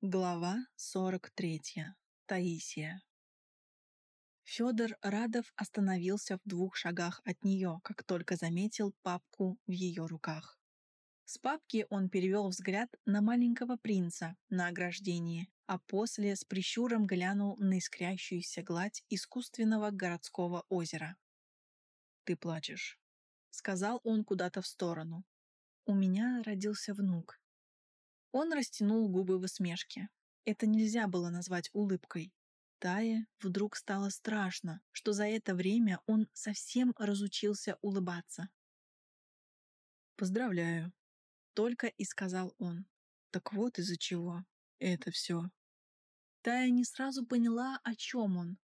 Глава 43. Таисия. Федор Радов остановился в двух шагах от нее, как только заметил папку в ее руках. С папки он перевел взгляд на маленького принца на ограждении, а после с прищуром глянул на искрящуюся гладь искусственного городского озера. «Ты плачешь», — сказал он куда-то в сторону. «У меня родился внук», он растянул губы в усмешке. Это нельзя было назвать улыбкой. Тае вдруг стало страшно, что за это время он совсем разучился улыбаться. «Поздравляю», — только и сказал он. «Так вот из-за чего это все». Тая не сразу поняла, о чем он.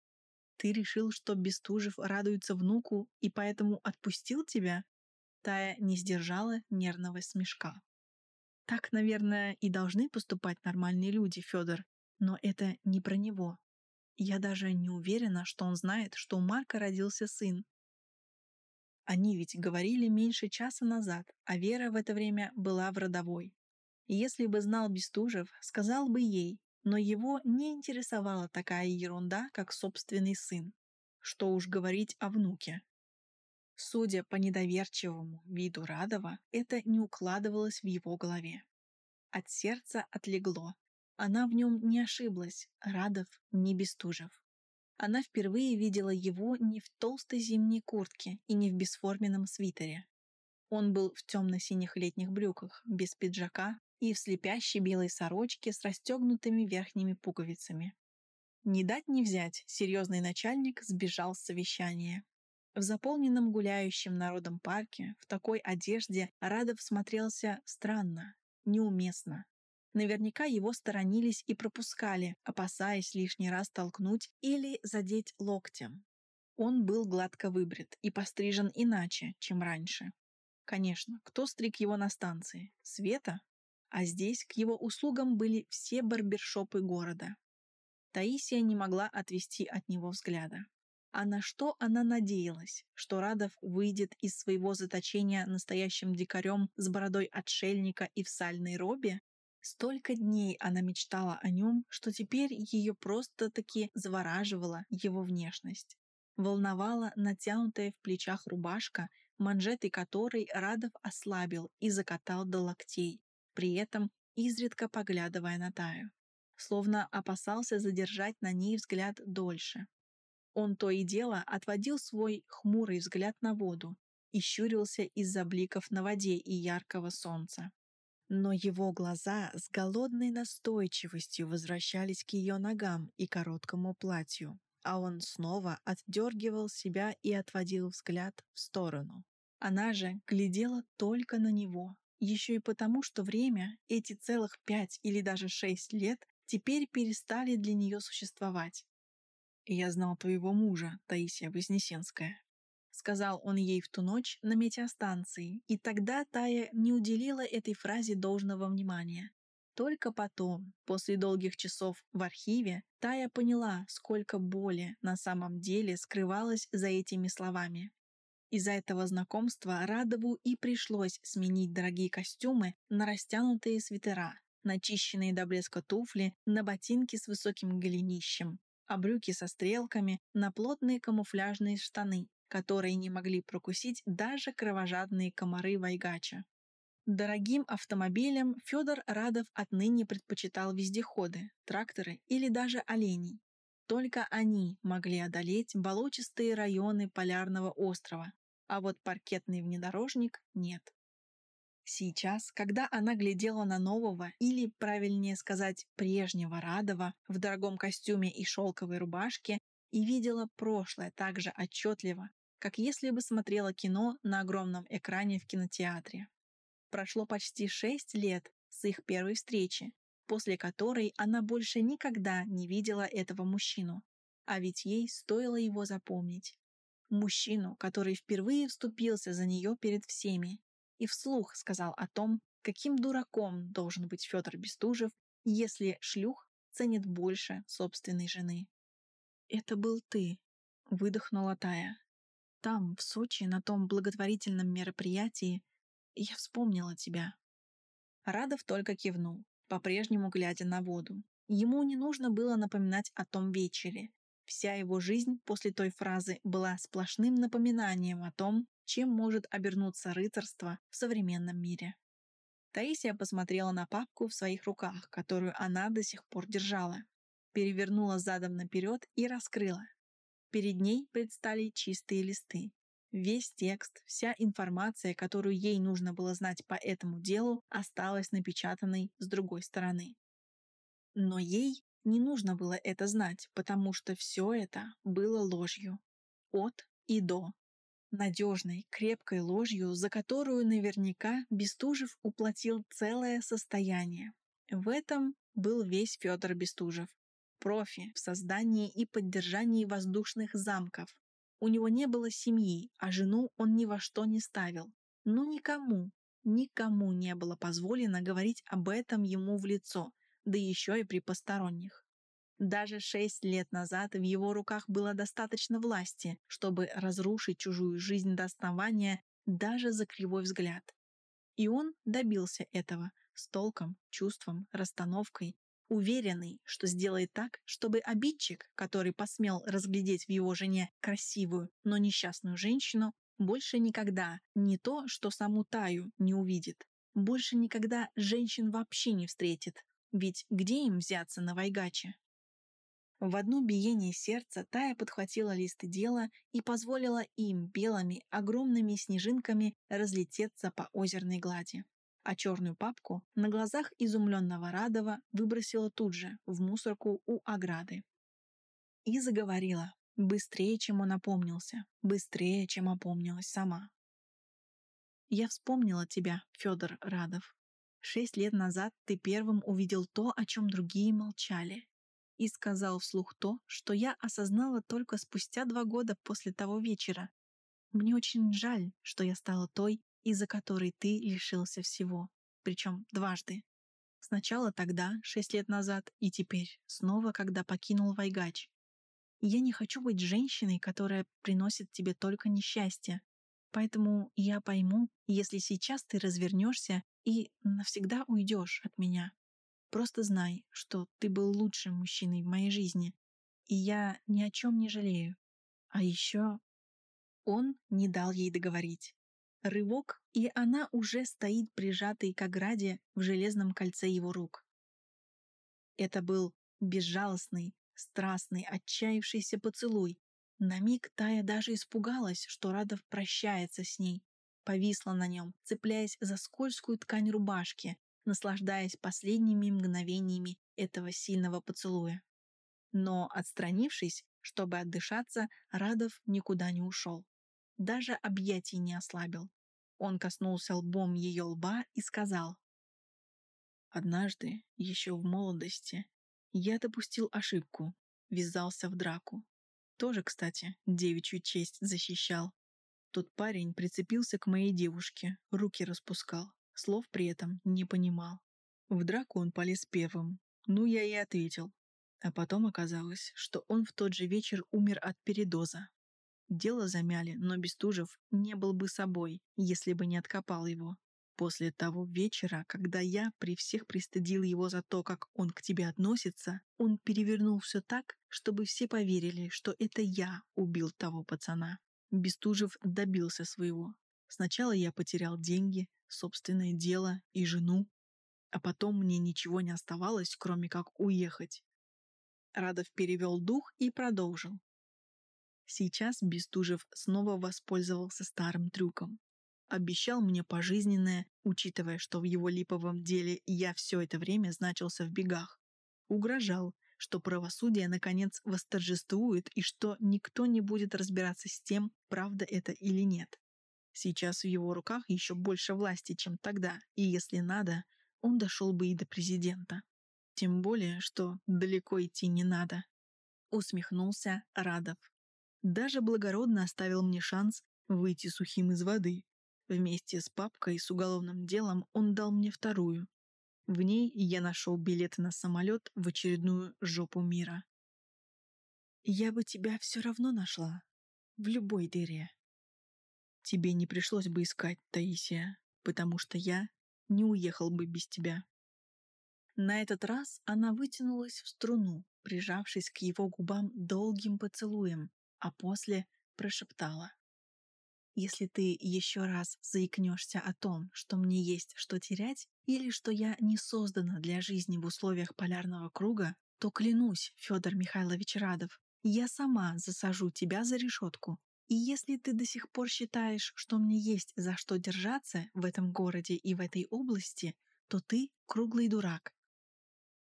«Ты решил, что Бестужев радуется внуку и поэтому отпустил тебя?» Тая не сдержала нервного смешка. Так, наверное, и должны поступать нормальные люди, Федор. Но это не про него. Я даже не уверена, что он знает, что у Марка родился сын. Они ведь говорили меньше часа назад, а Вера в это время была в родовой. Если бы знал Бестужев, сказал бы ей, но его не интересовала такая ерунда, как собственный сын. Что уж говорить о внуке. Судя по недоверчивому виду Радова, это не укладывалось в его голове. От сердца отлегло. Она в нем не ошиблась, Радов не Бестужев. Она впервые видела его не в толстой зимней куртке и не в бесформенном свитере. Он был в темно-синих летних брюках, без пиджака и в слепящей белой сорочке с расстегнутыми верхними пуговицами. Не дать не взять, серьезный начальник сбежал с совещания. В заполненном гуляющим народом парке в такой одежде Радов смотрелся странно, неуместно. Наверняка его сторонились и пропускали, опасаясь лишний раз толкнуть или задеть локтем. Он был гладко выбрит и пострижен иначе, чем раньше. Конечно, кто стриг его на станции? Света? А здесь к его услугам были все барбершопы города. Таисия не могла отвести от него взгляда. А на что она надеялась? Что Радов выйдет из своего заточения настоящим дикарем с бородой отшельника и в сальной робе? Столько дней она мечтала о нем, что теперь ее просто-таки завораживала его внешность. Волновала натянутая в плечах рубашка, манжеты которой Радов ослабил и закатал до локтей, при этом изредка поглядывая на Таю. Словно опасался задержать на ней взгляд дольше. Он то и дело отводил свой хмурый взгляд на воду и щурился из-за бликов на воде и яркого солнца. Но его глаза с голодной настойчивостью возвращались к ее ногам и короткому платью, а он снова отдергивал себя и отводил взгляд в сторону. Она же глядела только на него, еще и потому, что время, эти целых пять или даже шесть лет, теперь перестали для нее существовать. «Я знал твоего мужа, Таисия Вознесенская», — сказал он ей в ту ночь на метеостанции, и тогда Тая не уделила этой фразе должного внимания. Только потом, после долгих часов в архиве, Тая поняла, сколько боли на самом деле скрывалось за этими словами. Из-за этого знакомства Радову и пришлось сменить дорогие костюмы на растянутые свитера, начищенные до блеска туфли, на ботинки с высоким голенищем, а брюки со стрелками на плотные камуфляжные штаны, которые не могли прокусить даже кровожадные комары Вайгача. Дорогим автомобилям Федор Радов отныне предпочитал вездеходы, тракторы или даже оленей. Только они могли одолеть болотистые районы Полярного острова, а вот паркетный внедорожник нет. Сейчас, когда она глядела на нового, или, правильнее сказать, прежнего Радова в дорогом костюме и шелковой рубашке, и видела прошлое так же отчетливо, как если бы смотрела кино на огромном экране в кинотеатре. Прошло почти шесть лет с их первой встречи, после которой она больше никогда не видела этого мужчину. А ведь ей стоило его запомнить. Мужчину, который впервые вступился за нее перед всеми, и вслух сказал о том, каким дураком должен быть Федор Бестужев, если шлюх ценит больше собственной жены. «Это был ты», — выдохнула Тая. «Там, в Сочи, на том благотворительном мероприятии, я вспомнила тебя». Радов только кивнул. по-прежнему глядя на воду. Ему не нужно было напоминать о том вечере. Вся его жизнь после той фразы была сплошным напоминанием о том, чем может обернуться рыцарство в современном мире. Таисия посмотрела на папку в своих руках, которую она до сих пор держала, перевернула задом наперед и раскрыла. Перед ней предстали чистые листы. Весь текст, вся информация, которую ей нужно было знать по этому делу, осталась напечатанной с другой стороны. Но ей не нужно было это знать, потому что все это было ложью. От и до. Надежной, крепкой ложью, за которую наверняка Бестужев уплатил целое состояние. В этом был весь Федор Бестужев. Профи в создании и поддержании воздушных замков. У него не было семьи, а жену он ни во что не ставил. Но никому, никому не было позволено говорить об этом ему в лицо – да еще и при посторонних. Даже шесть лет назад в его руках было достаточно власти, чтобы разрушить чужую жизнь до основания даже за кривой взгляд. И он добился этого с толком, чувством, расстановкой, уверенный, что сделает так, чтобы обидчик, который посмел разглядеть в его жене красивую, но несчастную женщину, больше никогда не то, что саму Таю не увидит, больше никогда женщин вообще не встретит, ведь где им взяться на Вайгаче? В одно биение сердца Тая подхватила листы дела и позволила им белыми огромными снежинками разлететься по озерной глади. А черную папку на глазах изумленного Радова выбросила тут же, в мусорку у ограды. И заговорила, быстрее, чем он опомнился, быстрее, чем опомнилась сама. «Я вспомнила тебя, Федор Радов. Шесть лет назад ты первым увидел то, о чем другие молчали. И сказал вслух то, что я осознала только спустя два года после того вечера. Мне очень жаль, что я стала той, из-за которой ты лишился всего. Причем дважды. Сначала тогда, шесть лет назад, и теперь, снова, когда покинул Вайгач. Я не хочу быть женщиной, которая приносит тебе только несчастье. Поэтому я пойму, если сейчас ты развернешься и навсегда уйдешь от меня. Просто знай, что ты был лучшим мужчиной в моей жизни, и я ни о чем не жалею. А еще он не дал ей договорить. Рывок, и она уже стоит прижатой к ограде в железном кольце его рук. Это был безжалостный, страстный, отчаявшийся поцелуй. На миг Тая даже испугалась, что Радов прощается с ней, повисла на нем, цепляясь за скользкую ткань рубашки, наслаждаясь последними мгновениями этого сильного поцелуя. Но, отстранившись, чтобы отдышаться, Радов никуда не ушел. Даже объятий не ослабил. Он коснулся лбом ее лба и сказал. «Однажды, еще в молодости, я допустил ошибку, ввязался в драку. Тоже, кстати, девичью честь защищал. Тот парень прицепился к моей девушке, руки распускал, слов при этом не понимал. В драку он полез первым. Ну, я и ответил. А потом оказалось, что он в тот же вечер умер от передоза. Дело замяли, но Бестужев не был бы собой, если бы не откопал его. После того вечера, когда я при всех пристыдил его за то, как он к тебе относится, он перевернул все так, чтобы все поверили, что это я убил того пацана. Бестужев добился своего. Сначала я потерял деньги, собственное дело и жену, а потом мне ничего не оставалось, кроме как уехать. Радов перевел дух и продолжил. Сейчас Бестужев снова воспользовался старым трюком. Обещал мне пожизненное, учитывая, что в его липовом деле я все это время значился в бегах. Угрожал, что правосудие наконец восторжествует и что никто не будет разбираться с тем, правда это или нет. Сейчас в его руках еще больше власти, чем тогда, и если надо, он дошел бы и до президента. Тем более, что далеко идти не надо. Усмехнулся Радов. Даже благородно оставил мне шанс выйти сухим из воды. Вместе с папкой с уголовным делом он дал мне вторую, в ней я нашел билеты на самолет в очередную жопу мира. Я бы тебя все равно нашла. В любой дыре. Тебе не пришлось бы искать, Таисия, потому что я не уехал бы без тебя. На этот раз она вытянулась в струну, прижавшись к его губам долгим поцелуем, а после прошептала. «Если ты еще раз заикнешься о том, что мне есть что терять, или что я не создана для жизни в условиях полярного круга, то клянусь, Федор Михайлович Радов, я сама засажу тебя за решетку. И если ты до сих пор считаешь, что мне есть за что держаться в этом городе и в этой области, то ты круглый дурак.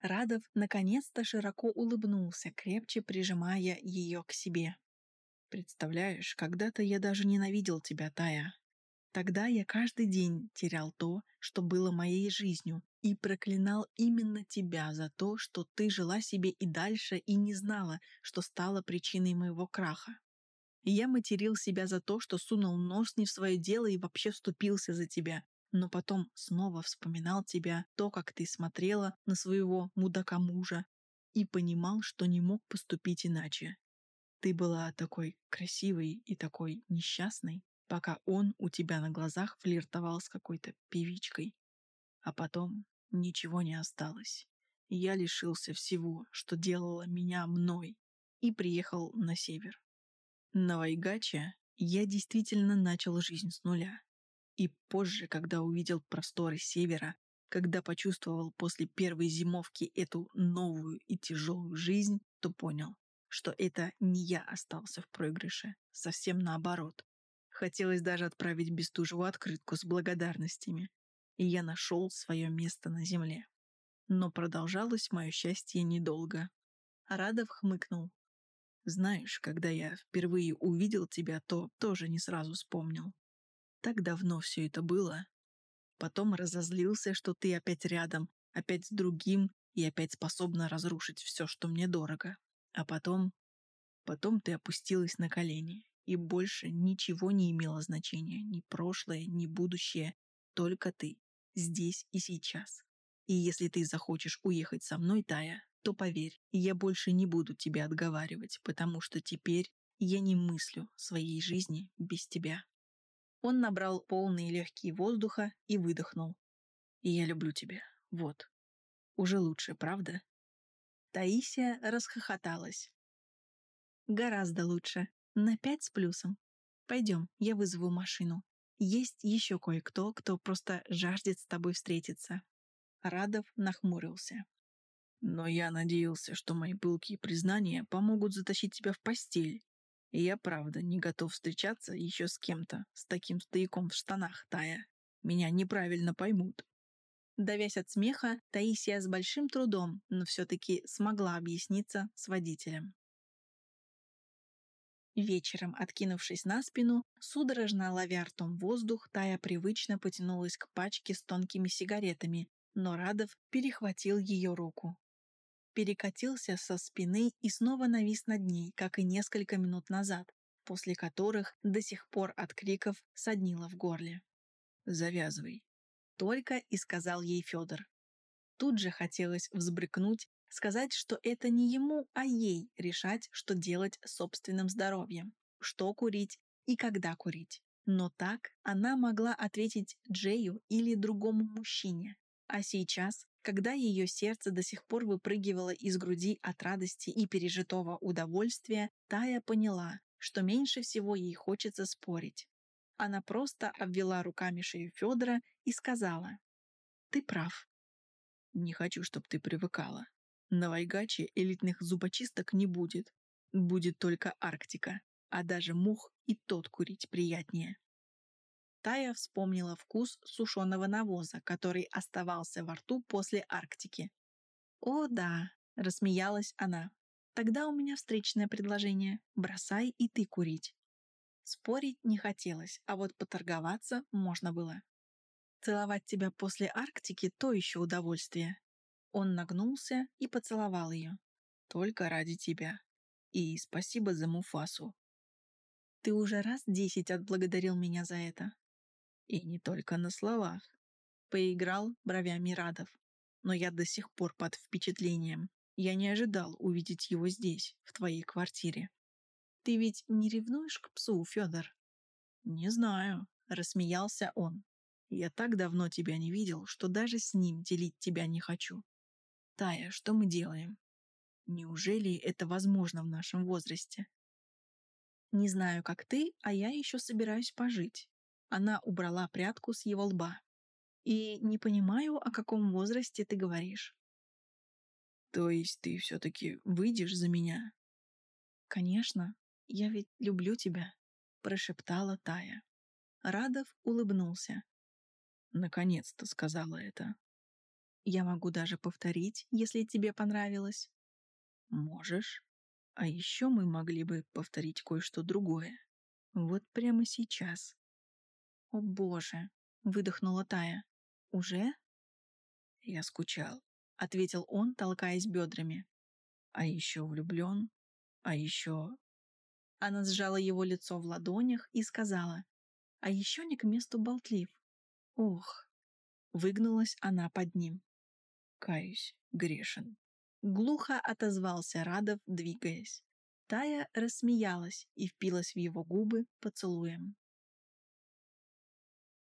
Радов наконец-то широко улыбнулся, крепче прижимая ее к себе. «Представляешь, когда-то я даже ненавидел тебя, Тая. Тогда я каждый день терял то, что было моей жизнью, и проклинал именно тебя за то, что ты жила себе и дальше и не знала, что стало причиной моего краха. Я материл себя за то, что сунул нос не в свое дело и вообще вступился за тебя, но потом снова вспоминал тебя, то, как ты смотрела на своего мудака-мужа, и понимал, что не мог поступить иначе. Ты была такой красивой и такой несчастной, пока он у тебя на глазах флиртовал с какой-то певичкой. А потом ничего не осталось. Я лишился всего, что делало меня мной, и приехал на север. На Вайгаче я действительно начал жизнь с нуля. И позже, когда увидел просторы севера, когда почувствовал после первой зимовки эту новую и тяжелую жизнь, то понял, что это не я остался в проигрыше, совсем наоборот. Хотелось даже отправить Бестужеву открытку с благодарностями, и я нашел свое место на земле. Но продолжалось мое счастье недолго. Радов хмыкнул. Знаешь, когда я впервые увидел тебя, то тоже не сразу вспомнил. Так давно все это было. Потом разозлился, что ты опять рядом, опять с другим и опять способна разрушить все, что мне дорого. А потом... Потом ты опустилась на колени, и больше ничего не имело значения, ни прошлое, ни будущее, только ты, здесь и сейчас. И если ты захочешь уехать со мной, Тая, то поверь, я больше не буду тебя отговаривать, потому что теперь я не мыслю своей жизни без тебя. Он набрал полные легкие воздуха и выдохнул. И я люблю тебя. Вот. Уже лучше, правда? Таисия расхохоталась. Гораздо лучше. На пять с плюсом. Пойдем, я вызову машину. Есть еще кое-кто, кто просто жаждет с тобой встретиться. Радов нахмурился. Но я надеялся, что мои пылкие признания помогут затащить тебя в постель. И я, правда, не готов встречаться еще с кем-то, с таким стояком в штанах, Тая. Меня неправильно поймут. Давясь от смеха, Таисия с большим трудом, но все-таки смогла объясниться с водителем. Вечером, откинувшись на спину, судорожно ловя ртом воздух, Тая привычно потянулась к пачке с тонкими сигаретами, но Радов перехватил ее руку перекатился со спины и снова навис над ней, как и несколько минут назад, после которых до сих пор от криков соднило в горле. «Завязывай», — только и сказал ей Федор. Тут же хотелось взбрыкнуть, сказать, что это не ему, а ей решать, что делать с собственным здоровьем, что курить и когда курить. Но так она могла ответить Джею или другому мужчине. А сейчас когда ее сердце до сих пор выпрыгивало из груди от радости и пережитого удовольствия, Тая поняла, что меньше всего ей хочется спорить. Она просто обвела руками шею Федора и сказала, «Ты прав. Не хочу, чтобы ты привыкала. На Вайгаче элитных зубочисток не будет. Будет только Арктика, а даже мух и тот курить приятнее». Тая вспомнила вкус сушеного навоза, который оставался во рту после Арктики. «О, да», — рассмеялась она. «Тогда у меня встречное предложение. Бросай и ты курить». Спорить не хотелось, а вот поторговаться можно было. «Целовать тебя после Арктики — то еще удовольствие». Он нагнулся и поцеловал ее. «Только ради тебя. И спасибо за Муфасу». «Ты уже раз десять отблагодарил меня за это», и не только на словах. Поиграл бровями Радов. Но я до сих пор под впечатлением. Я не ожидал увидеть его здесь, в твоей квартире. Ты ведь не ревнуешь к псу, Федор? Не знаю, рассмеялся он. Я так давно тебя не видел, что даже с ним делить тебя не хочу. Тая, что мы делаем? Неужели это возможно в нашем возрасте? Не знаю, как ты, а я еще собираюсь пожить. Она убрала прядку с его лба. И не понимаю, о каком возрасте ты говоришь. То есть ты все-таки выйдешь за меня? Конечно, я ведь люблю тебя, прошептала Тая. Радов улыбнулся. Наконец-то сказала это. Я могу даже повторить, если тебе понравилось. Можешь. А еще мы могли бы повторить кое-что другое. Вот прямо сейчас. О боже, выдохнула Тая. Уже? Я скучал, ответил он, толкаясь бедрами. А еще влюблен, а еще... Она сжала его лицо в ладонях и сказала, а еще не к месту болтлив. Ох, выгнулась она под ним. Каюсь, грешен. Глухо отозвался Радов, двигаясь. Тая рассмеялась и впилась в его губы поцелуем.